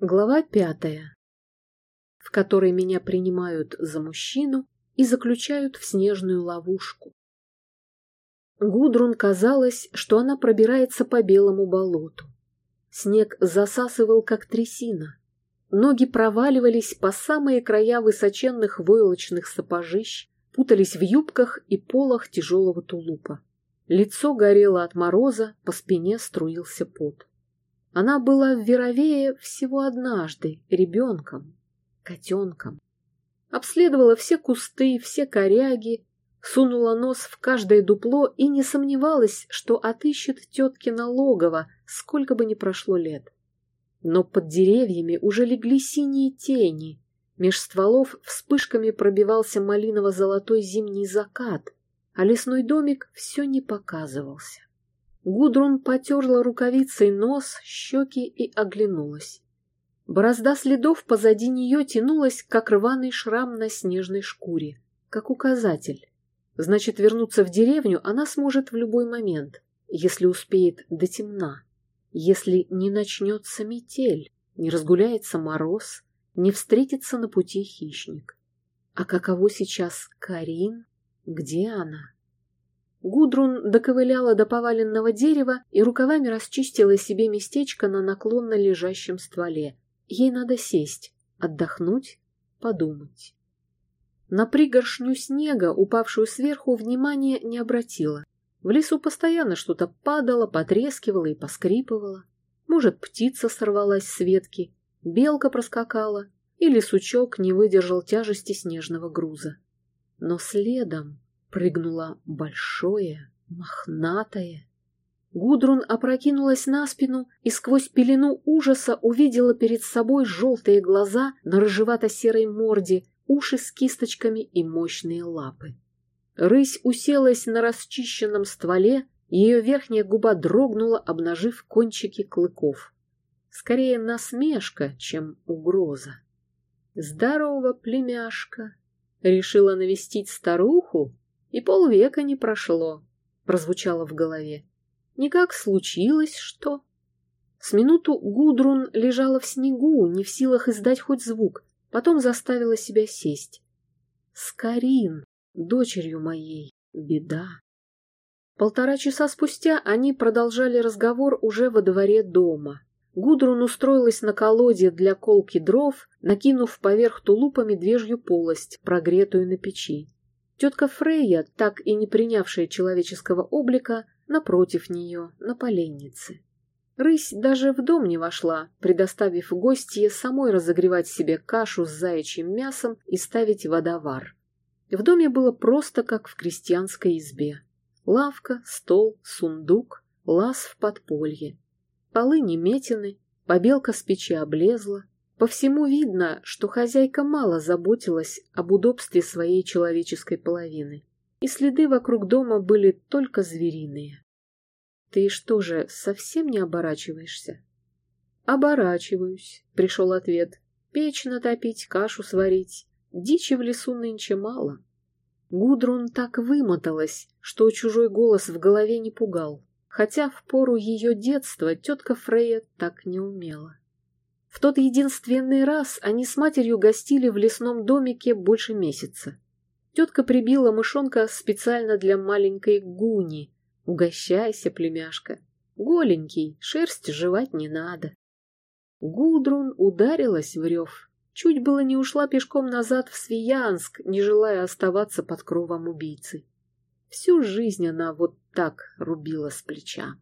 Глава пятая, в которой меня принимают за мужчину и заключают в снежную ловушку. Гудрун казалось, что она пробирается по белому болоту. Снег засасывал, как трясина. Ноги проваливались по самые края высоченных войлочных сапожищ, путались в юбках и полах тяжелого тулупа. Лицо горело от мороза, по спине струился пот. Она была в Веровее всего однажды, ребенком, котенком. Обследовала все кусты, все коряги, сунула нос в каждое дупло и не сомневалась, что отыщет теткино логово, сколько бы ни прошло лет. Но под деревьями уже легли синие тени, меж стволов вспышками пробивался малиново-золотой зимний закат, а лесной домик все не показывался. Гудрун потерла рукавицей нос, щеки и оглянулась. Борозда следов позади нее тянулась, как рваный шрам на снежной шкуре, как указатель. Значит, вернуться в деревню она сможет в любой момент, если успеет до темна, если не начнется метель, не разгуляется мороз, не встретится на пути хищник. А каково сейчас Карин? Где она? Гудрун доковыляла до поваленного дерева и рукавами расчистила себе местечко на наклонно лежащем стволе. Ей надо сесть, отдохнуть, подумать. На пригоршню снега, упавшую сверху, внимания не обратила. В лесу постоянно что-то падало, потрескивало и поскрипывало. Может, птица сорвалась с ветки, белка проскакала, или сучок не выдержал тяжести снежного груза. Но следом прыгнуло большое, мохнатое. Гудрун опрокинулась на спину и сквозь пелену ужаса увидела перед собой желтые глаза на рыжевато-серой морде, уши с кисточками и мощные лапы. Рысь уселась на расчищенном стволе, ее верхняя губа дрогнула, обнажив кончики клыков. Скорее насмешка, чем угроза. «Здорово, племяшка!» Решила навестить старуху, и полвека не прошло, прозвучало в голове. Никак случилось, что... С минуту Гудрун лежала в снегу, не в силах издать хоть звук, потом заставила себя сесть. Скорин, дочерью моей, беда. Полтора часа спустя они продолжали разговор уже во дворе дома. Гудрун устроилась на колоде для колки дров, накинув поверх тулупа медвежью полость, прогретую на печи. Тетка Фрейя, так и не принявшая человеческого облика, напротив нее, на поленнице. Рысь даже в дом не вошла, предоставив гостье самой разогревать себе кашу с заячьим мясом и ставить водовар. В доме было просто как в крестьянской избе. Лавка, стол, сундук, лаз в подполье. Полы неметены, побелка с печи облезла, по всему видно, что хозяйка мало заботилась об удобстве своей человеческой половины, и следы вокруг дома были только звериные. «Ты что же, совсем не оборачиваешься?» «Оборачиваюсь», — пришел ответ. «Печь натопить, кашу сварить. Дичи в лесу нынче мало». Гудрун так вымоталась, что чужой голос в голове не пугал, хотя в пору ее детства тетка Фрея так не умела. В тот единственный раз они с матерью гостили в лесном домике больше месяца. Тетка прибила мышонка специально для маленькой Гуни. Угощайся, племяшка. Голенький, шерсть жевать не надо. Гудрун ударилась в рев. Чуть было не ушла пешком назад в Свиянск, не желая оставаться под кровом убийцы. Всю жизнь она вот так рубила с плеча.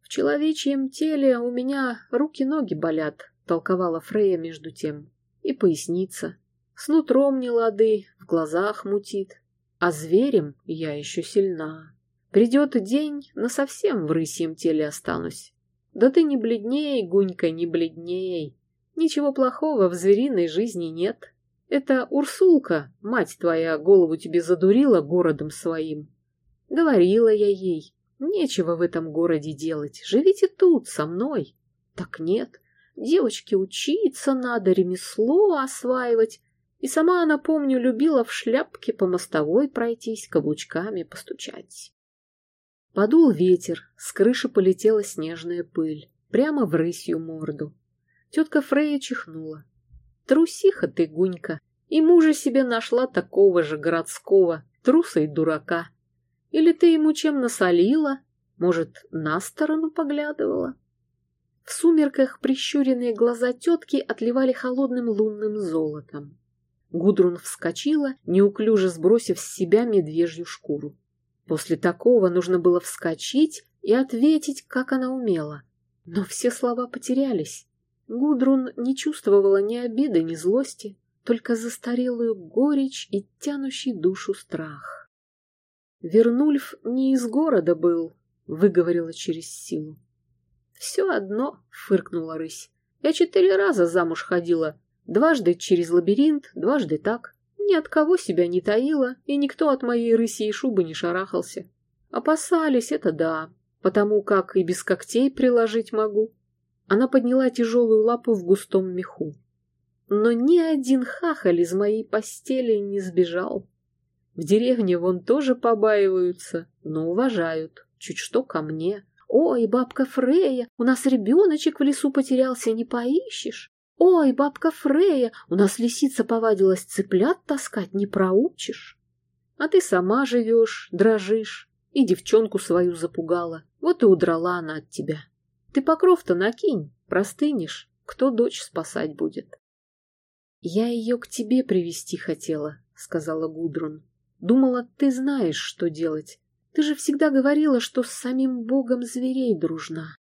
В человечьем теле у меня руки-ноги болят, — толковала Фрея между тем. И поясница. С нутром не лады, в глазах мутит. А зверем я еще сильна. Придет день, насовсем в рысьем теле останусь. Да ты не бледней, Гунька, не бледней. Ничего плохого в звериной жизни нет. Это Урсулка, мать твоя, голову тебе задурила городом своим. Говорила я ей, нечего в этом городе делать, живите тут, со мной. Так нет, Девочке учиться надо, ремесло осваивать. И сама она, помню, любила в шляпке по мостовой пройтись, каблучками постучать. Подул ветер, с крыши полетела снежная пыль, прямо в рысью морду. Тетка Фрея чихнула. Трусиха ты, Гунька, и мужа себе нашла такого же городского, труса и дурака. Или ты ему чем насолила, может, на сторону поглядывала? В сумерках прищуренные глаза тетки отливали холодным лунным золотом. Гудрун вскочила, неуклюже сбросив с себя медвежью шкуру. После такого нужно было вскочить и ответить, как она умела. Но все слова потерялись. Гудрун не чувствовала ни обиды, ни злости, только застарелую горечь и тянущий душу страх. Вернульф не из города был, выговорила через силу. Все одно, фыркнула рысь. Я четыре раза замуж ходила, дважды через лабиринт, дважды так. Ни от кого себя не таила, и никто от моей рыси и шубы не шарахался. Опасались, это да, потому как и без когтей приложить могу. Она подняла тяжелую лапу в густом меху. Но ни один хахаль из моей постели не сбежал. В деревне вон тоже побаиваются, но уважают, чуть что ко мне. Ой, бабка Фрея, у нас ребеночек в лесу потерялся, не поищешь. Ой, бабка Фрея, у нас лисица повадилась цыплят таскать, не проучишь. А ты сама живешь, дрожишь, и девчонку свою запугала, вот и удрала она от тебя. Ты покров-то накинь, простынешь, кто дочь спасать будет? Я ее к тебе привести хотела, сказала Гудрун. Думала, ты знаешь, что делать. Ты же всегда говорила, что с самим богом зверей дружна.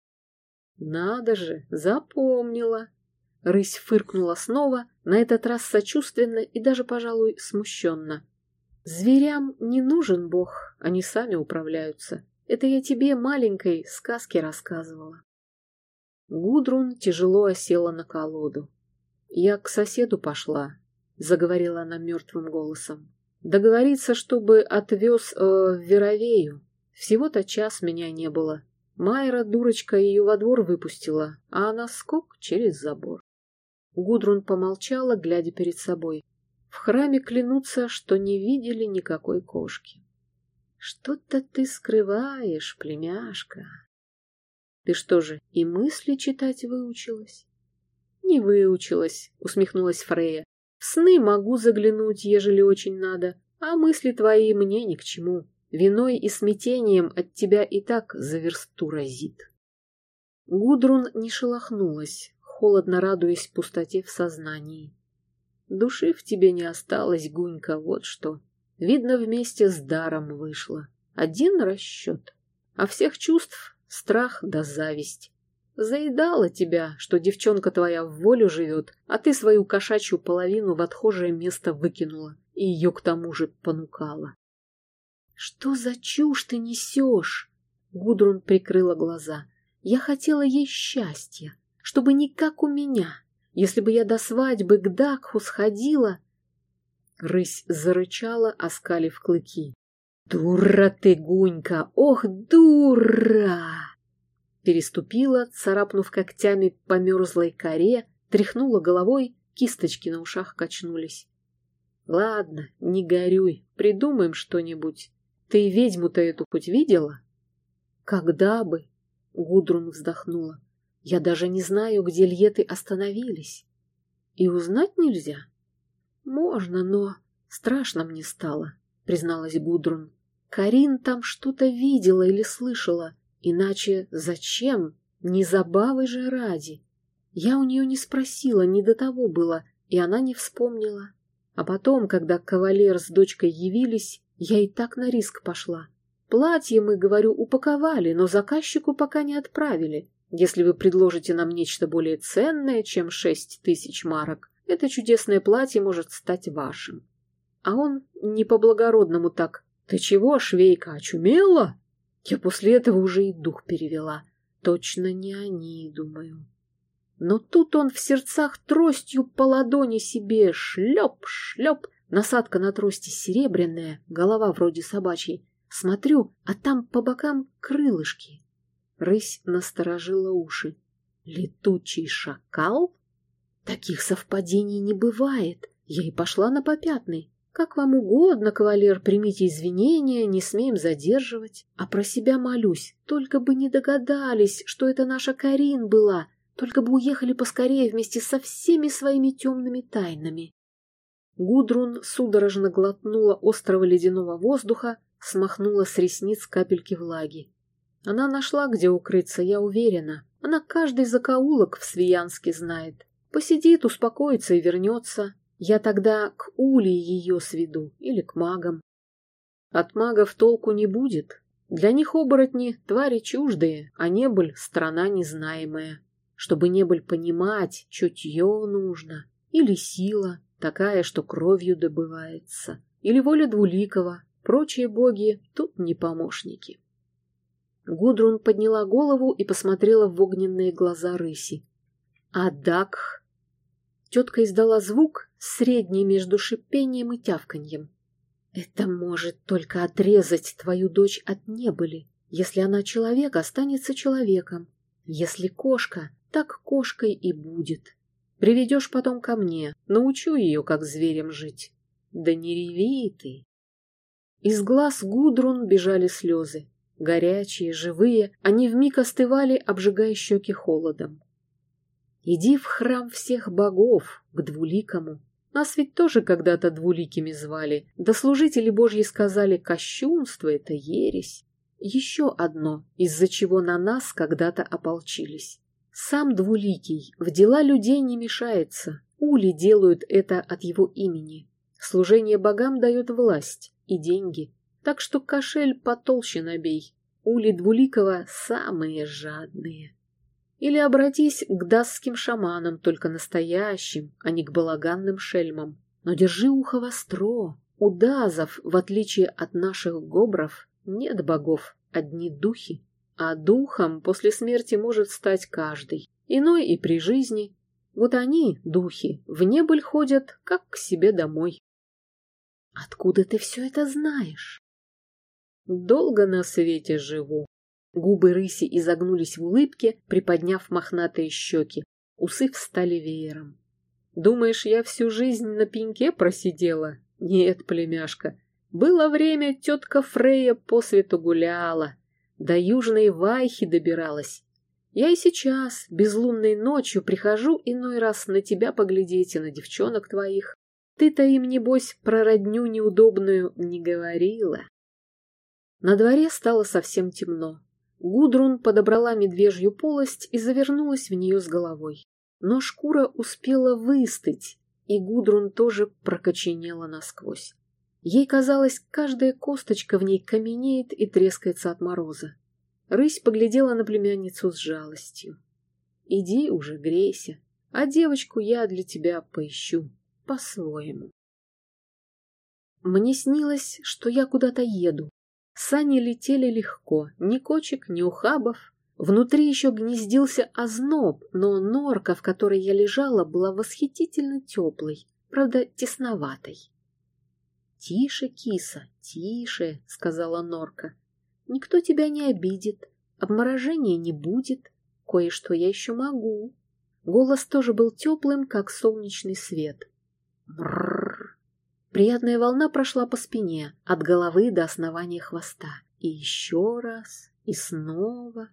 Надо же, запомнила. Рысь фыркнула снова, на этот раз сочувственно и даже, пожалуй, смущенно. Зверям не нужен бог, они сами управляются. Это я тебе, маленькой, сказки рассказывала. Гудрун тяжело осела на колоду. «Я к соседу пошла», — заговорила она мертвым голосом. «Договориться, чтобы отвез э, в Веровею. Всего-то час меня не было. Майра, дурочка, ее во двор выпустила, а она скок через забор». Гудрун помолчала, глядя перед собой. В храме клянутся, что не видели никакой кошки. «Что-то ты скрываешь, племяшка», ты что же, и мысли читать выучилась? Не выучилась, усмехнулась Фрея. В сны могу заглянуть, ежели очень надо, а мысли твои мне ни к чему. Виной и смятением от тебя и так за версту разит. Гудрун не шелохнулась, холодно радуясь пустоте в сознании. Души в тебе не осталось, Гунька, вот что. Видно, вместе с даром вышло. Один расчет. А всех чувств страх да зависть. Заедала тебя, что девчонка твоя в волю живет, а ты свою кошачью половину в отхожее место выкинула и ее к тому же понукала. «Что за чушь ты несешь?» Гудрун прикрыла глаза. «Я хотела ей счастья, чтобы не как у меня. Если бы я до свадьбы к Дакху сходила...» Рысь зарычала, оскалив клыки. «Дура ты, Гунька! Ох, дура!» Переступила, царапнув когтями по мерзлой коре, тряхнула головой, кисточки на ушах качнулись. «Ладно, не горюй, придумаем что-нибудь. Ты ведьму-то эту хоть видела?» «Когда бы?» — Гудрун вздохнула. «Я даже не знаю, где льеты остановились. И узнать нельзя?» «Можно, но страшно мне стало», — призналась Гудрун. Карин там что-то видела или слышала. Иначе зачем? Не забавы же ради. Я у нее не спросила, не до того было, и она не вспомнила. А потом, когда кавалер с дочкой явились, я и так на риск пошла. Платье мы, говорю, упаковали, но заказчику пока не отправили. Если вы предложите нам нечто более ценное, чем шесть тысяч марок, это чудесное платье может стать вашим. А он не по-благородному так «Ты чего, швейка, очумела?» Я после этого уже и дух перевела. Точно не они, думаю. Но тут он в сердцах тростью по ладони себе шлеп, шлеп. Насадка на трости серебряная, голова вроде собачьей. Смотрю, а там по бокам крылышки. Рысь насторожила уши. Летучий шакал? Таких совпадений не бывает. Я и пошла на попятный. Как вам угодно, кавалер, примите извинения, не смеем задерживать. А про себя молюсь, только бы не догадались, что это наша Карин была. Только бы уехали поскорее вместе со всеми своими темными тайнами. Гудрун судорожно глотнула острого ледяного воздуха, смахнула с ресниц капельки влаги. Она нашла, где укрыться, я уверена. Она каждый закоулок в Свиянске знает. Посидит, успокоится и вернется. Я тогда к Ули ее сведу или к магам. От магов толку не будет. Для них оборотни — твари чуждые, а небыль — страна незнаемая. Чтобы небыль понимать, чутье нужно. Или сила, такая, что кровью добывается. Или воля двуликого. Прочие боги тут не помощники. Гудрун подняла голову и посмотрела в огненные глаза рыси. А Дакх? Тетка издала звук, средний между шипением и тявканьем. Это может только отрезать твою дочь от небыли. Если она человек, останется человеком. Если кошка, так кошкой и будет. Приведешь потом ко мне, научу ее, как зверем жить. Да не реви ты. Из глаз Гудрун бежали слезы. Горячие, живые, они вмиг остывали, обжигая щеки холодом. Иди в храм всех богов, к двуликому. Нас ведь тоже когда-то двуликими звали, да служители божьи сказали, кощунство — это ересь. Еще одно, из-за чего на нас когда-то ополчились. Сам двуликий в дела людей не мешается, ули делают это от его имени. Служение богам дает власть и деньги, так что кошель потолще набей. Ули Двуликова самые жадные. Или обратись к дасским шаманам, только настоящим, а не к балаганным шельмам. Но держи ухо востро. У дазов, в отличие от наших гобров, нет богов, одни духи. А духом после смерти может стать каждый. Иной и при жизни. Вот они, духи, в небыль ходят, как к себе домой. Откуда ты все это знаешь? Долго на свете живу. Губы рыси изогнулись в улыбке, приподняв мохнатые щеки. Усы встали веером. Думаешь, я всю жизнь на пеньке просидела? Нет, племяшка. Было время, тетка Фрея по свету гуляла. До южной Вайхи добиралась. Я и сейчас, безлунной ночью, прихожу иной раз на тебя поглядеть и на девчонок твоих. Ты-то им, небось, про родню неудобную не говорила. На дворе стало совсем темно. Гудрун подобрала медвежью полость и завернулась в нее с головой. Но шкура успела выстыть, и Гудрун тоже прокоченела насквозь. Ей казалось, каждая косточка в ней каменеет и трескается от мороза. Рысь поглядела на племянницу с жалостью. «Иди уже, грейся, а девочку я для тебя поищу по-своему». Мне снилось, что я куда-то еду, Сани летели легко, ни кочек, ни ухабов. Внутри еще гнездился озноб, но норка, в которой я лежала, была восхитительно теплой, правда, тесноватой. «Тише, киса, тише», — сказала норка. «Никто тебя не обидит, обморожения не будет, кое-что я еще могу». Голос тоже был теплым, как солнечный свет. Бррр. Приятная волна прошла по спине, от головы до основания хвоста. И еще раз, и снова.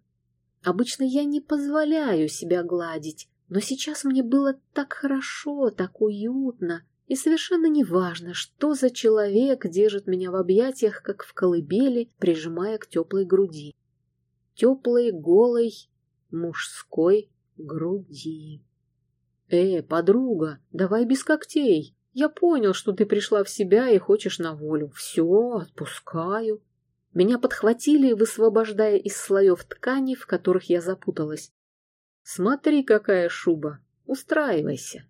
Обычно я не позволяю себя гладить, но сейчас мне было так хорошо, так уютно, и совершенно неважно, что за человек держит меня в объятиях, как в колыбели, прижимая к теплой груди. Теплой, голой, мужской груди. «Э, подруга, давай без когтей!» Я понял, что ты пришла в себя и хочешь на волю. Все, отпускаю. Меня подхватили, высвобождая из слоев ткани, в которых я запуталась. Смотри, какая шуба. Устраивайся.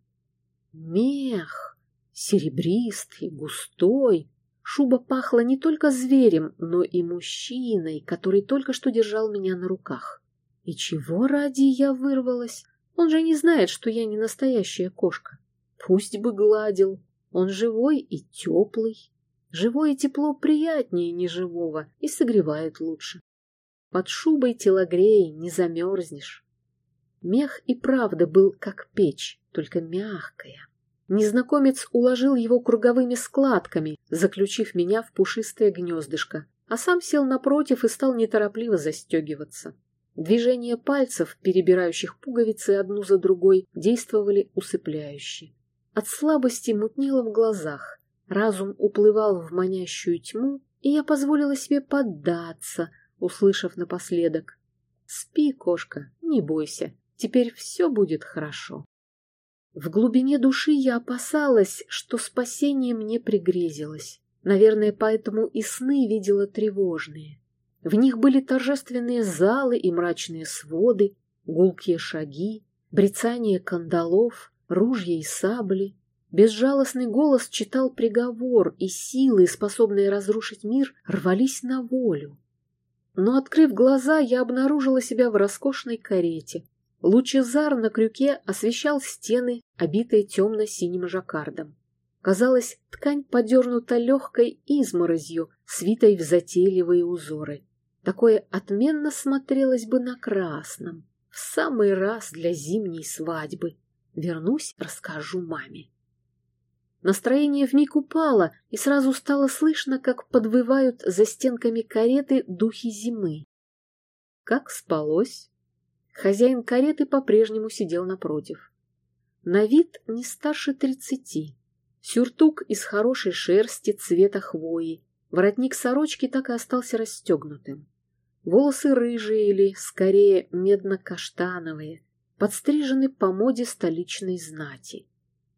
Мех. Серебристый, густой. Шуба пахла не только зверем, но и мужчиной, который только что держал меня на руках. И чего ради я вырвалась? Он же не знает, что я не настоящая кошка. Пусть бы гладил. Он живой и теплый. Живое тепло приятнее неживого и согревает лучше. Под шубой телогрей не замерзнешь. Мех и правда был как печь, только мягкая. Незнакомец уложил его круговыми складками, заключив меня в пушистое гнездышко, а сам сел напротив и стал неторопливо застегиваться. Движения пальцев, перебирающих пуговицы одну за другой, действовали усыпляюще. От слабости мутнело в глазах, разум уплывал в манящую тьму, и я позволила себе поддаться, услышав напоследок. «Спи, кошка, не бойся, теперь все будет хорошо». В глубине души я опасалась, что спасение мне пригрезилось. Наверное, поэтому и сны видела тревожные. В них были торжественные залы и мрачные своды, гулкие шаги, брецание кандалов, ружья и сабли. Безжалостный голос читал приговор, и силы, способные разрушить мир, рвались на волю. Но, открыв глаза, я обнаружила себя в роскошной карете. Лучезар на крюке освещал стены, обитые темно-синим жаккардом. Казалось, ткань подернута легкой изморозью, свитой в затейливые узоры. Такое отменно смотрелось бы на красном. В самый раз для зимней свадьбы. Вернусь, расскажу маме. Настроение вмиг упало, и сразу стало слышно, как подвывают за стенками кареты духи зимы. Как спалось? Хозяин кареты по-прежнему сидел напротив. На вид не старше тридцати. Сюртук из хорошей шерсти цвета хвои. Воротник сорочки так и остался расстегнутым. Волосы рыжие или, скорее, медно-каштановые, подстрижены по моде столичной знати.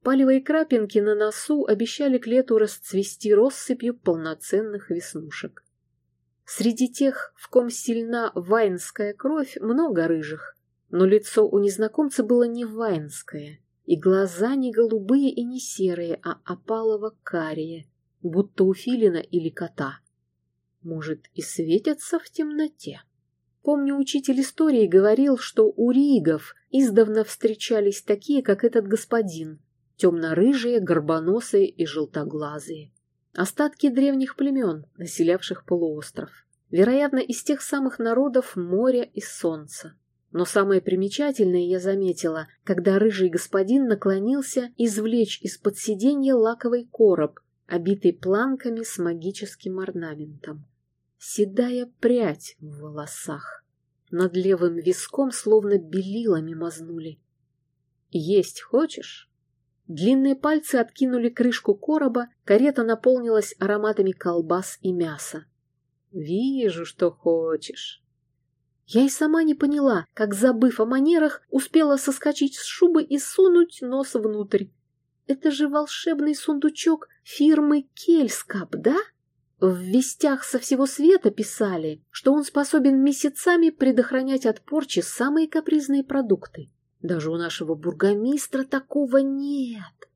Палевые крапинки на носу обещали к лету расцвести россыпью полноценных веснушек. Среди тех, в ком сильна вайнская кровь, много рыжих, но лицо у незнакомца было не вайнское, и глаза не голубые и не серые, а опалово-карие, будто у филина или кота. Может, и светятся в темноте? Помню, учитель истории говорил, что у ригов издавна встречались такие, как этот господин, темно-рыжие, горбоносые и желтоглазые. Остатки древних племен, населявших полуостров. Вероятно, из тех самых народов моря и солнца. Но самое примечательное я заметила, когда рыжий господин наклонился извлечь из-под сиденья лаковый короб, обитый планками с магическим орнаментом. Седая прядь в волосах. Над левым виском словно белилами мазнули. «Есть хочешь?» Длинные пальцы откинули крышку короба, карета наполнилась ароматами колбас и мяса. «Вижу, что хочешь». Я и сама не поняла, как, забыв о манерах, успела соскочить с шубы и сунуть нос внутрь. Это же волшебный сундучок фирмы Кельскап, да? В вестях со всего света писали, что он способен месяцами предохранять от порчи самые капризные продукты. Даже у нашего бургомистра такого нет.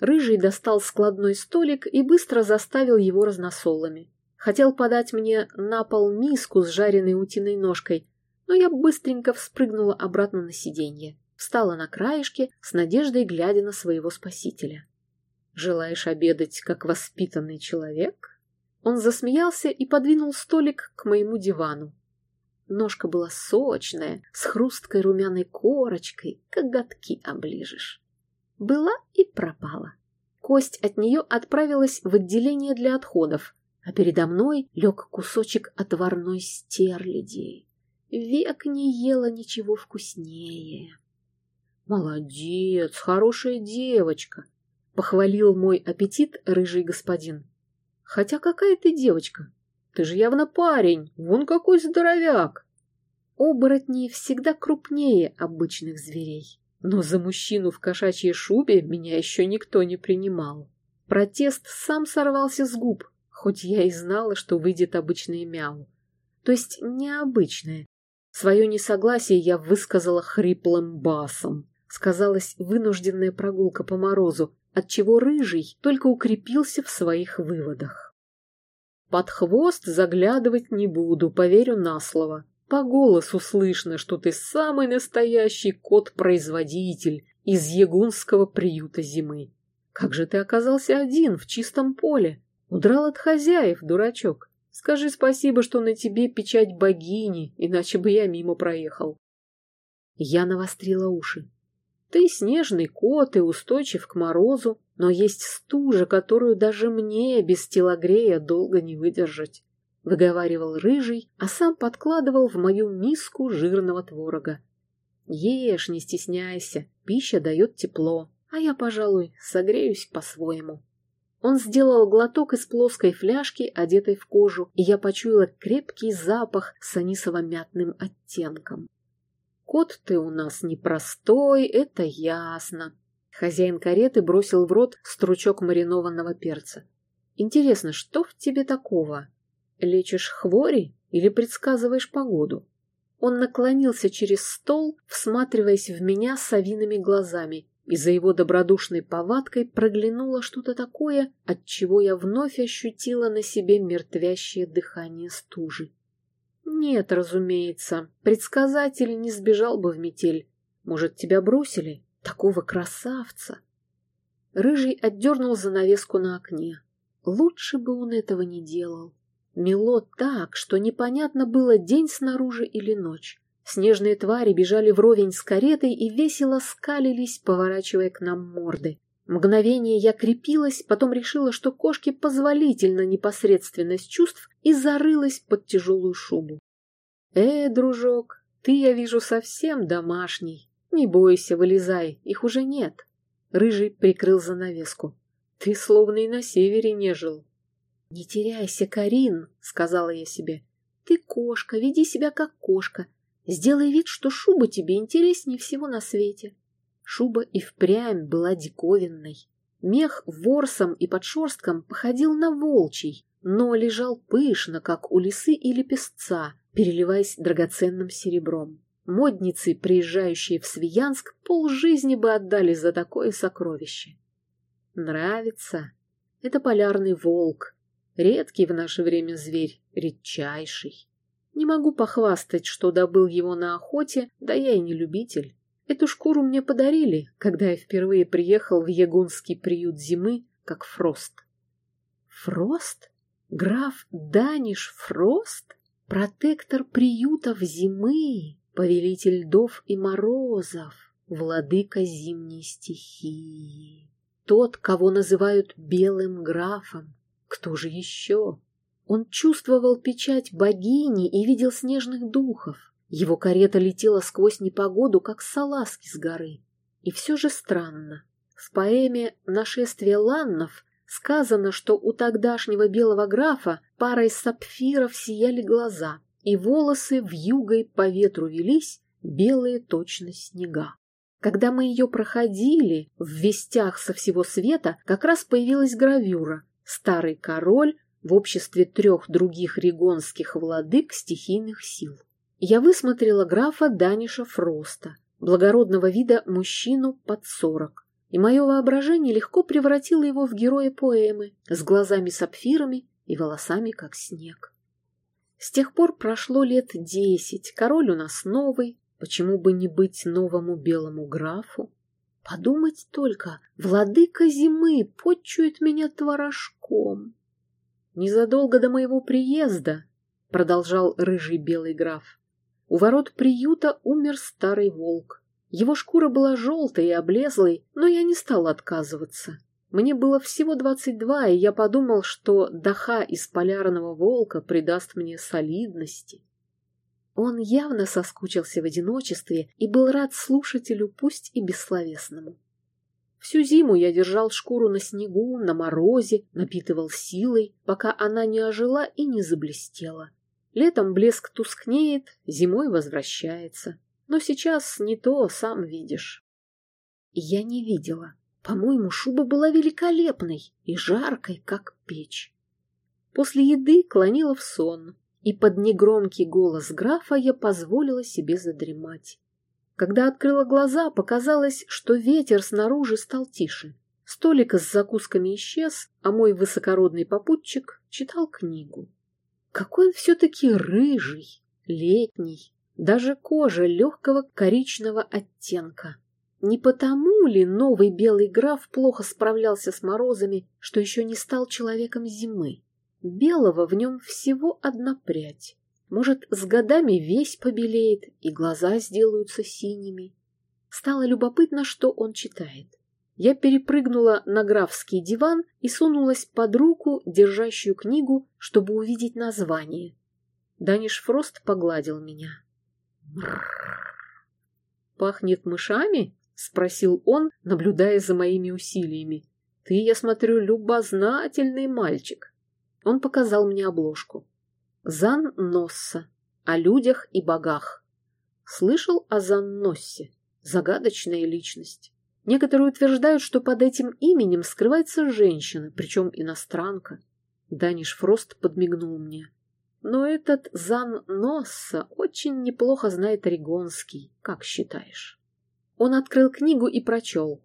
Рыжий достал складной столик и быстро заставил его разносолами. Хотел подать мне на пол миску с жареной утиной ножкой, но я быстренько вспрыгнула обратно на сиденье, встала на краешке, с надеждой глядя на своего спасителя. «Желаешь обедать, как воспитанный человек?» Он засмеялся и подвинул столик к моему дивану. Ножка была сочная, с хрусткой румяной корочкой, коготки оближешь. Была и пропала. Кость от нее отправилась в отделение для отходов, а передо мной лег кусочек отварной стерляди. Век не ела ничего вкуснее. «Молодец, хорошая девочка!» — похвалил мой аппетит рыжий господин. «Хотя какая ты девочка? Ты же явно парень, вон какой здоровяк!» Оборотни всегда крупнее обычных зверей, но за мужчину в кошачьей шубе меня еще никто не принимал. Протест сам сорвался с губ, хоть я и знала, что выйдет обычное мяу. То есть необычное. Свое несогласие я высказала хриплым басом. Сказалась вынужденная прогулка по морозу, отчего рыжий только укрепился в своих выводах. Под хвост заглядывать не буду, поверю на слово. По голосу слышно, что ты самый настоящий кот-производитель из ягунского приюта зимы. Как же ты оказался один в чистом поле? Удрал от хозяев, дурачок. Скажи спасибо, что на тебе печать богини, иначе бы я мимо проехал. Я навострила уши. Ты снежный кот и устойчив к морозу, но есть стужа, которую даже мне без телогрея долго не выдержать. выговаривал рыжий, а сам подкладывал в мою миску жирного творога. Ешь, не стесняйся, пища дает тепло, а я, пожалуй, согреюсь по-своему. Он сделал глоток из плоской фляжки, одетой в кожу, и я почуяла крепкий запах с анисово-мятным оттенком. Кот ты у нас непростой, это ясно. Хозяин кареты бросил в рот стручок маринованного перца. Интересно, что в тебе такого? Лечишь хвори или предсказываешь погоду? Он наклонился через стол, всматриваясь в меня совиными глазами, и за его добродушной повадкой проглянуло что-то такое, от чего я вновь ощутила на себе мертвящее дыхание стужи. Нет, разумеется, предсказатель не сбежал бы в метель. Может, тебя бросили? Такого красавца! Рыжий отдернул занавеску на окне. Лучше бы он этого не делал. Мело так, что непонятно было, день снаружи или ночь. Снежные твари бежали вровень с каретой и весело скалились, поворачивая к нам морды. Мгновение я крепилась, потом решила, что кошке позволительна непосредственность чувств и зарылась под тяжелую шубу. «Э, дружок, ты, я вижу, совсем домашний. Не бойся, вылезай, их уже нет». Рыжий прикрыл занавеску. Ты словно и на севере не жил. «Не теряйся, Карин», — сказала я себе. «Ты кошка, веди себя как кошка. Сделай вид, что шуба тебе интереснее всего на свете». Шуба и впрямь была диковинной. Мех ворсом и подшерстком походил на волчий, но лежал пышно, как у лисы или песца, переливаясь драгоценным серебром. Модницы, приезжающие в Свиянск, полжизни бы отдали за такое сокровище. Нравится. Это полярный волк. Редкий в наше время зверь, редчайший. Не могу похвастать, что добыл его на охоте, да я и не любитель. Эту шкуру мне подарили, когда я впервые приехал в Ягунский приют зимы, как Фрост. Фрост? Граф Даниш Фрост? Протектор приютов зимы, повелитель льдов и морозов, владыка зимней стихии тот, кого называют белым графом. Кто же еще? Он чувствовал печать богини и видел снежных духов. Его карета летела сквозь непогоду, как салазки с горы. И все же странно. В поэме «Нашествие ланнов» сказано, что у тогдашнего белого графа парой сапфиров сияли глаза, и волосы в югой по ветру велись, белые точно снега. Когда мы ее проходили, в вестях со всего света как раз появилась гравюра «Старый король в обществе трех других регонских владык стихийных сил». Я высмотрела графа Даниша Фроста, благородного вида мужчину под сорок, и мое воображение легко превратило его в героя поэмы с глазами-сапфирами и волосами, как снег. С тех пор прошло лет десять, король у нас новый, Почему бы не быть новому белому графу? Подумать только, владыка зимы почует меня творожком. Незадолго до моего приезда, продолжал рыжий белый граф, у ворот приюта умер старый волк. Его шкура была желтой и облезлой, но я не стал отказываться. Мне было всего двадцать два, и я подумал, что даха из полярного волка придаст мне солидности. Он явно соскучился в одиночестве и был рад слушателю, пусть и бессловесному. Всю зиму я держал шкуру на снегу, на морозе, напитывал силой, пока она не ожила и не заблестела. Летом блеск тускнеет, зимой возвращается. Но сейчас не то, сам видишь. Я не видела. По-моему, шуба была великолепной и жаркой, как печь. После еды клонила в сон, и под негромкий голос графа я позволила себе задремать. Когда открыла глаза, показалось, что ветер снаружи стал тише. Столик с закусками исчез, а мой высокородный попутчик читал книгу. Какой он все-таки рыжий, летний, даже кожа легкого коричного оттенка. Не потому ли новый белый граф плохо справлялся с морозами, что еще не стал человеком зимы? Белого в нем всего одна прядь. Может, с годами весь побелеет, и глаза сделаются синими. Стало любопытно, что он читает. Я перепрыгнула на графский диван и сунулась под руку, держащую книгу, чтобы увидеть название. Даниш Фрост погладил меня. «Пахнет мышами?» — спросил он, наблюдая за моими усилиями. «Ты, я смотрю, любознательный мальчик». Он показал мне обложку. «Зан Носса. О людях и богах». Слышал о Зан Носсе? Загадочная личность. Некоторые утверждают, что под этим именем скрывается женщина, причем иностранка. Даниш Фрост подмигнул мне. Но этот Зан Носса очень неплохо знает Орегонский, как считаешь? Он открыл книгу и прочел.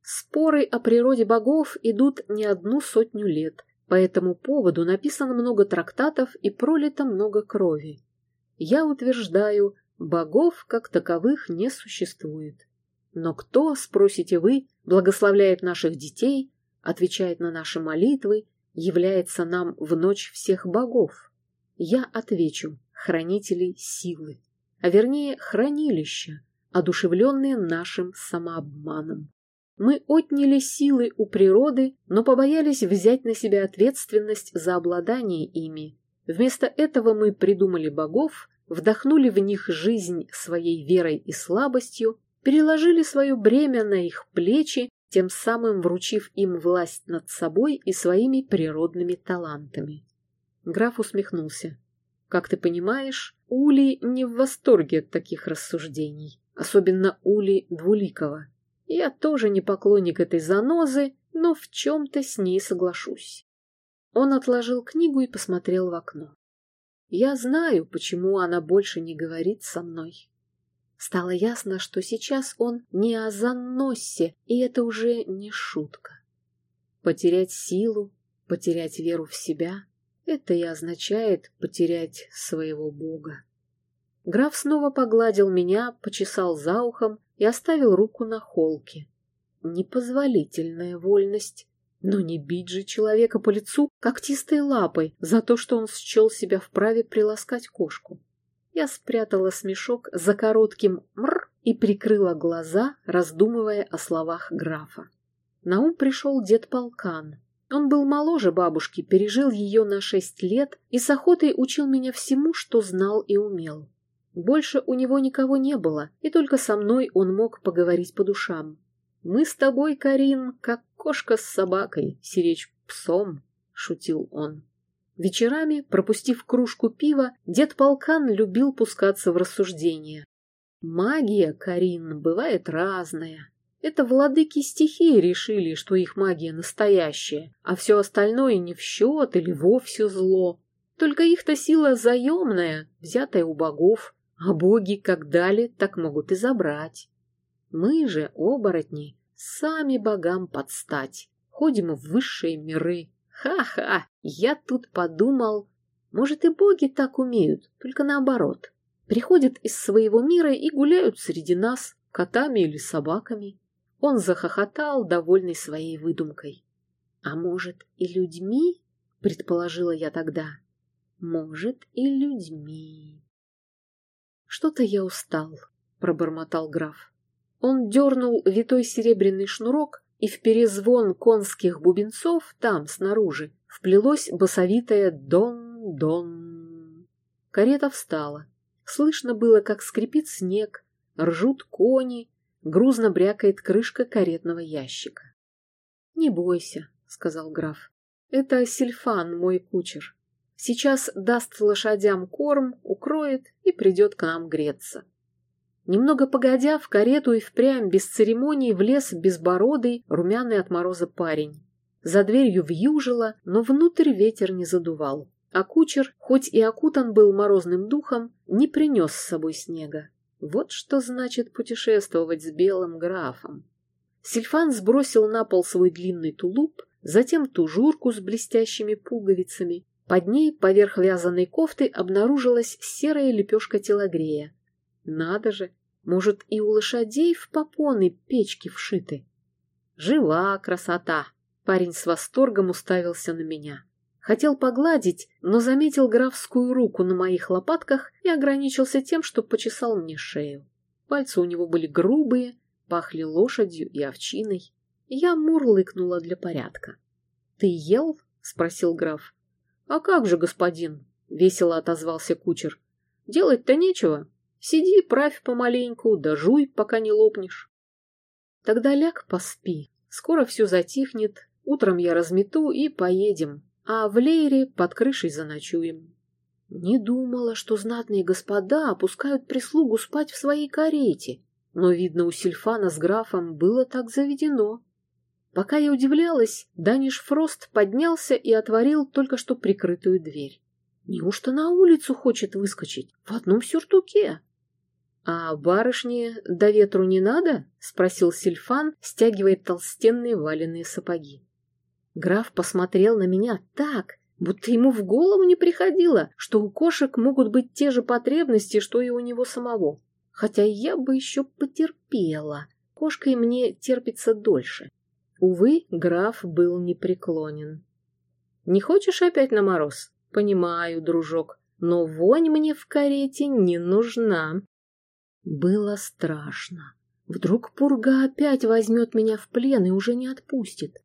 Споры о природе богов идут не одну сотню лет. По этому поводу написано много трактатов и пролито много крови. Я утверждаю, богов как таковых не существует. Но кто, спросите вы, благословляет наших детей, отвечает на наши молитвы, является нам в ночь всех богов? Я отвечу, хранители силы, а вернее хранилища, одушевленные нашим самообманом. Мы отняли силы у природы, но побоялись взять на себя ответственность за обладание ими. Вместо этого мы придумали богов, вдохнули в них жизнь своей верой и слабостью переложили свое бремя на их плечи, тем самым вручив им власть над собой и своими природными талантами. Граф усмехнулся. Как ты понимаешь, Ули не в восторге от таких рассуждений, особенно Ули Двуликова. Я тоже не поклонник этой занозы, но в чем-то с ней соглашусь. Он отложил книгу и посмотрел в окно. Я знаю, почему она больше не говорит со мной. Стало ясно, что сейчас он не о заносе, и это уже не шутка. Потерять силу, потерять веру в себя — это и означает потерять своего Бога. Граф снова погладил меня, почесал за ухом и оставил руку на холке. Непозволительная вольность. Но не бить же человека по лицу когтистой лапой за то, что он счел себя вправе приласкать кошку. Я спрятала смешок за коротким «мр» и прикрыла глаза, раздумывая о словах графа. На ум пришел дед Полкан. Он был моложе бабушки, пережил ее на шесть лет и с охотой учил меня всему, что знал и умел. Больше у него никого не было, и только со мной он мог поговорить по душам. «Мы с тобой, Карин, как кошка с собакой, сиречь псом», — шутил он. Вечерами, пропустив кружку пива, дед Полкан любил пускаться в рассуждения. Магия, Карин, бывает разная. Это владыки стихии решили, что их магия настоящая, а все остальное не в счет или вовсе зло. Только их-то сила заемная, взятая у богов, а боги как дали, так могут и забрать. Мы же, оборотни, сами богам подстать, ходим в высшие миры, Ха-ха, я тут подумал, может и боги так умеют, только наоборот. Приходят из своего мира и гуляют среди нас, котами или собаками. Он захохотал, довольный своей выдумкой. А может и людьми, предположила я тогда. Может и людьми. Что-то я устал, пробормотал граф. Он дернул витой серебряный шнурок, и в перезвон конских бубенцов там, снаружи, вплелось басовитое «дон-дон». Карета встала. Слышно было, как скрипит снег, ржут кони, грузно брякает крышка каретного ящика. «Не бойся», — сказал граф. «Это Сильфан, мой кучер. Сейчас даст лошадям корм, укроет и придет к нам греться». Немного погодя, в карету и впрямь без церемоний влез безбородый, румяный от мороза парень. За дверью вьюжило, но внутрь ветер не задувал. А кучер, хоть и окутан был морозным духом, не принес с собой снега. Вот что значит путешествовать с белым графом. Сильфан сбросил на пол свой длинный тулуп, затем тужурку с блестящими пуговицами. Под ней, поверх вязаной кофты, обнаружилась серая лепешка телогрея. Надо же, может, и у лошадей в попоны печки вшиты. Жива красота! Парень с восторгом уставился на меня. Хотел погладить, но заметил графскую руку на моих лопатках и ограничился тем, что почесал мне шею. Пальцы у него были грубые, пахли лошадью и овчиной. Я мурлыкнула для порядка. «Ты ел?» — спросил граф. «А как же, господин?» — весело отозвался кучер. «Делать-то нечего. Сиди, правь помаленьку, да пока не лопнешь». «Тогда ляг поспи. Скоро все затихнет. Утром я размету и поедем. А в Лейре под крышей заночуем». Не думала, что знатные господа опускают прислугу спать в своей карете, но, видно, у Сильфана с графом было так заведено. Пока я удивлялась, Даниш Фрост поднялся и отворил только что прикрытую дверь. Неужто на улицу хочет выскочить? В одном сюртуке? — А барышне до ветру не надо? — спросил Сильфан, стягивая толстенные валенные сапоги. Граф посмотрел на меня так, будто ему в голову не приходило, что у кошек могут быть те же потребности, что и у него самого. Хотя я бы еще потерпела. Кошкой мне терпится дольше. Увы, граф был непреклонен. «Не хочешь опять на мороз?» «Понимаю, дружок, но вонь мне в карете не нужна». Было страшно. Вдруг пурга опять возьмет меня в плен и уже не отпустит.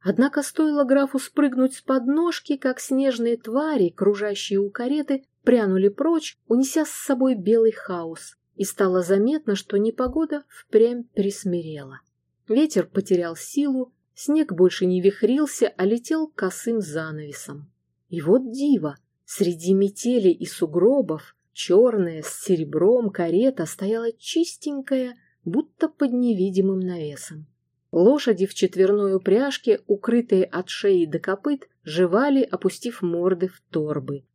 Однако стоило графу спрыгнуть с подножки, как снежные твари, кружащие у кареты, прянули прочь, унеся с собой белый хаос, и стало заметно, что непогода впрямь присмирела. Ветер потерял силу, снег больше не вихрился, а летел косым занавесом. И вот диво! Среди метели и сугробов черная с серебром карета стояла чистенькая, будто под невидимым навесом. Лошади в четверной упряжке, укрытые от шеи до копыт, жевали, опустив морды в торбы.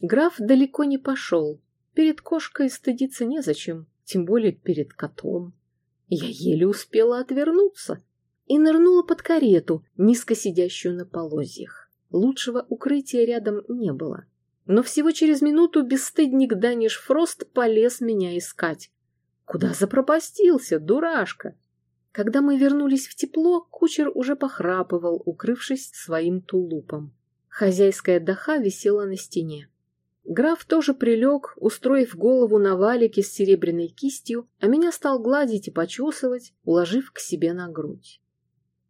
Граф далеко не пошел. Перед кошкой стыдиться незачем, тем более перед котом. Я еле успела отвернуться и нырнула под карету, низко сидящую на полозьях. Лучшего укрытия рядом не было. Но всего через минуту бесстыдник Даниш Фрост полез меня искать. Куда запропастился, дурашка? Когда мы вернулись в тепло, кучер уже похрапывал, укрывшись своим тулупом. Хозяйская даха висела на стене. Граф тоже прилег, устроив голову на валике с серебряной кистью, а меня стал гладить и почесывать, уложив к себе на грудь.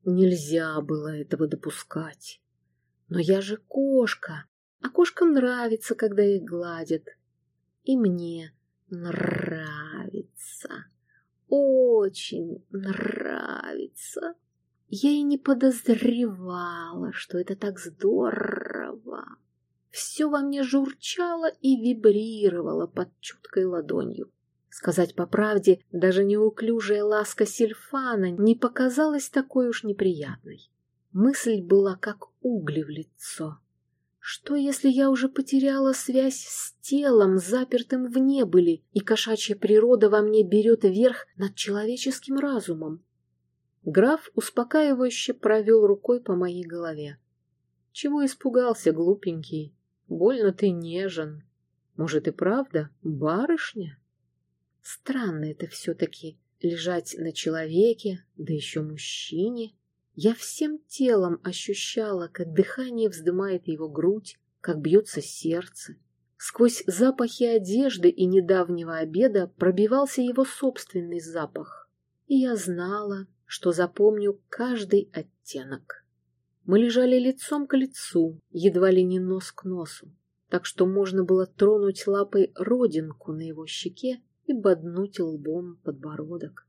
Нельзя было этого допускать. Но я же кошка, а кошкам нравится, когда их гладят. И мне нравится, очень нравится. Я и не подозревала, что это так здорово. Все во мне журчало и вибрировало под чуткой ладонью. Сказать по правде, даже неуклюжая ласка Сильфана не показалась такой уж неприятной. Мысль была как угли в лицо. Что, если я уже потеряла связь с телом, запертым в небыли, и кошачья природа во мне берет верх над человеческим разумом? Граф успокаивающе провел рукой по моей голове. Чего испугался, глупенький? Больно ты нежен. Может и правда барышня? Странно это все-таки лежать на человеке, да еще мужчине. Я всем телом ощущала, как дыхание вздымает его грудь, как бьется сердце. Сквозь запахи одежды и недавнего обеда пробивался его собственный запах. И я знала, что запомню каждый оттенок. Мы лежали лицом к лицу, едва ли не нос к носу, так что можно было тронуть лапой родинку на его щеке и боднуть лбом подбородок.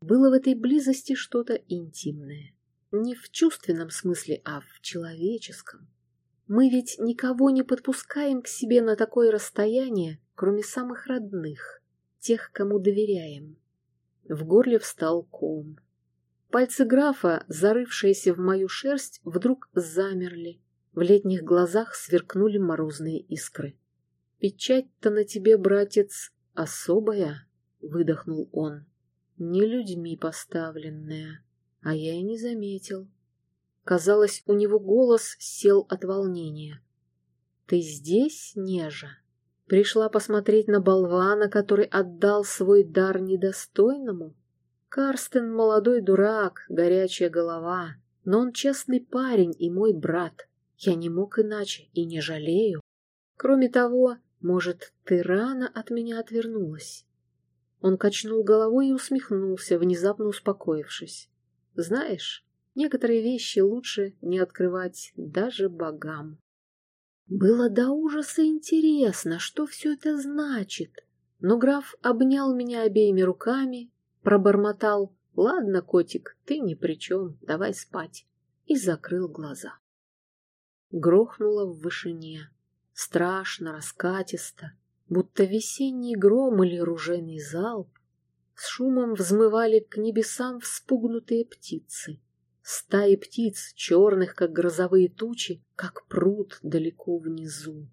Было в этой близости что-то интимное. Не в чувственном смысле, а в человеческом. Мы ведь никого не подпускаем к себе на такое расстояние, кроме самых родных, тех, кому доверяем. В горле встал ком. Пальцы графа, зарывшиеся в мою шерсть, вдруг замерли. В летних глазах сверкнули морозные искры. «Печать-то на тебе, братец, особая», — выдохнул он. «Не людьми поставленная, а я и не заметил». Казалось, у него голос сел от волнения. «Ты здесь, Нежа?» Пришла посмотреть на болвана, который отдал свой дар недостойному? Карстен молодой дурак, горячая голова, но он честный парень и мой брат. Я не мог иначе и не жалею. Кроме того, может, ты рано от меня отвернулась?» Он качнул головой и усмехнулся, внезапно успокоившись. Знаешь, некоторые вещи лучше не открывать даже богам. Было до ужаса интересно, что все это значит. Но граф обнял меня обеими руками, пробормотал «Ладно, котик, ты ни при чем, давай спать» и закрыл глаза. Грохнуло в вышине, страшно, раскатисто, будто весенний гром или ружейный залп. С шумом взмывали к небесам вспугнутые птицы. Стаи птиц, черных, как грозовые тучи, как пруд далеко внизу.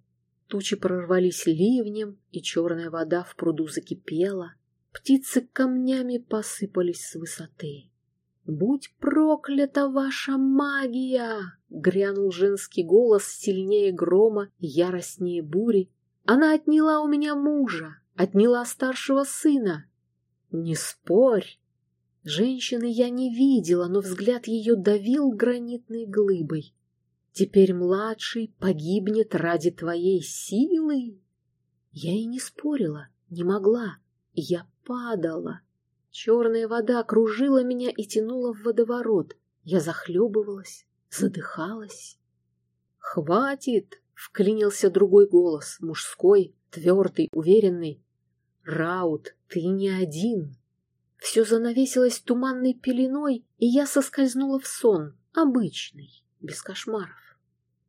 Тучи прорвались ливнем, и черная вода в пруду закипела. Птицы камнями посыпались с высоты. «Будь проклята ваша магия!» — грянул женский голос сильнее грома, яростнее бури. «Она отняла у меня мужа, отняла старшего сына!» «Не спорь!» Женщины я не видела, но взгляд ее давил гранитной глыбой. Теперь младший погибнет ради твоей силы? Я и не спорила, не могла. Я падала. Черная вода кружила меня и тянула в водоворот. Я захлебывалась, задыхалась. «Хватит!» — вклинился другой голос, мужской, твердый, уверенный. «Раут, ты не один!» Все занавесилось туманной пеленой, и я соскользнула в сон, обычный, без кошмаров.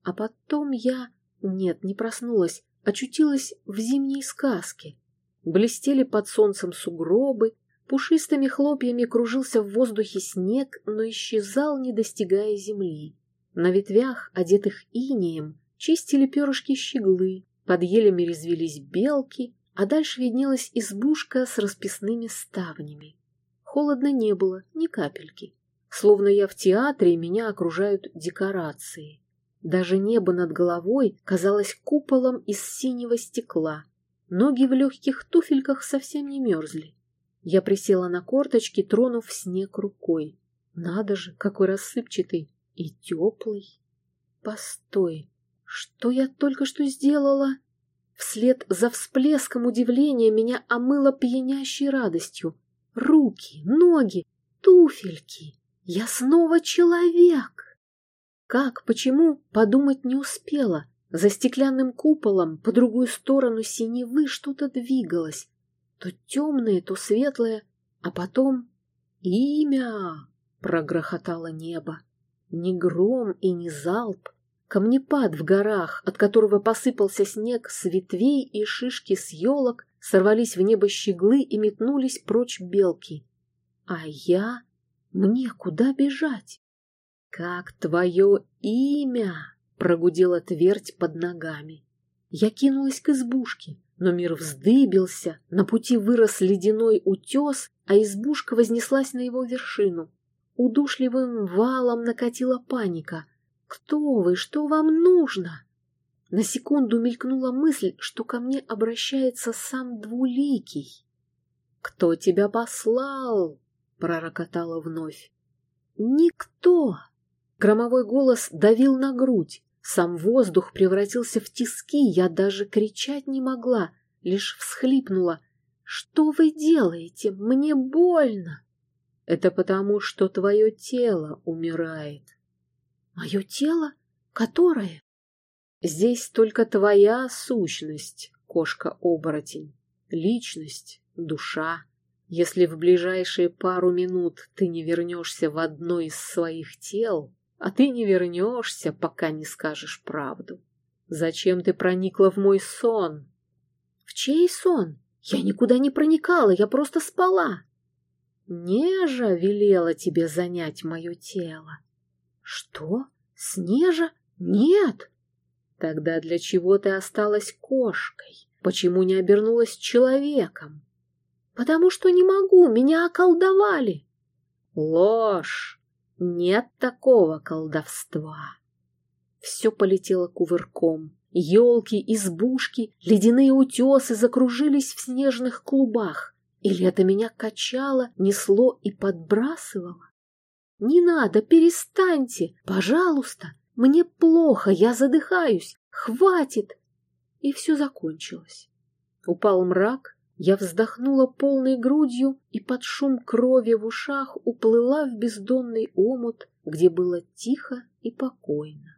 А потом я... Нет, не проснулась, очутилась в зимней сказке. Блестели под солнцем сугробы, пушистыми хлопьями кружился в воздухе снег, но исчезал, не достигая земли. На ветвях, одетых инеем, чистили перышки щеглы, под елями резвились белки, а дальше виднелась избушка с расписными ставнями. Холодно не было, ни капельки. Словно я в театре, и меня окружают декорации. Даже небо над головой казалось куполом из синего стекла. Ноги в легких туфельках совсем не мерзли. Я присела на корточки, тронув снег рукой. Надо же, какой рассыпчатый и теплый. Постой, что я только что сделала? Вслед за всплеском удивления меня омыло пьянящей радостью. Руки, ноги, туфельки. Я снова человек. Как, почему, подумать не успела. За стеклянным куполом по другую сторону синевы что-то двигалось. То темное, то светлое, а потом... «Имя!» — прогрохотало небо. Ни гром и ни залп. Камнепад в горах, от которого посыпался снег с ветвей и шишки с елок, сорвались в небо щеглы и метнулись прочь белки. А я? Мне куда бежать? «Как твое имя?» — прогудела твердь под ногами. Я кинулась к избушке, но мир вздыбился, на пути вырос ледяной утес, а избушка вознеслась на его вершину. Удушливым валом накатила паника. «Кто вы? Что вам нужно?» На секунду мелькнула мысль, что ко мне обращается сам Двуликий. «Кто тебя послал?» — пророкотала вновь. «Никто!» Громовой голос давил на грудь. Сам воздух превратился в тиски, я даже кричать не могла, лишь всхлипнула. «Что вы делаете? Мне больно!» «Это потому, что твое тело умирает». «Мое тело? Которое?» «Здесь только твоя сущность, кошка-оборотень, личность, душа. Если в ближайшие пару минут ты не вернешься в одно из своих тел, а ты не вернешься, пока не скажешь правду. Зачем ты проникла в мой сон? В чей сон? Я никуда не проникала, я просто спала. Нежа велела тебе занять мое тело. Что? Снежа? Нет. Тогда для чего ты осталась кошкой? Почему не обернулась человеком? Потому что не могу, меня околдовали. Ложь! Нет такого колдовства. Все полетело кувырком. Елки, избушки, ледяные утесы закружились в снежных клубах. Или это меня качало, несло и подбрасывало? Не надо, перестаньте, пожалуйста. Мне плохо, я задыхаюсь. Хватит. И все закончилось. Упал мрак, Я вздохнула полной грудью и под шум крови в ушах уплыла в бездонный омут, где было тихо и покойно.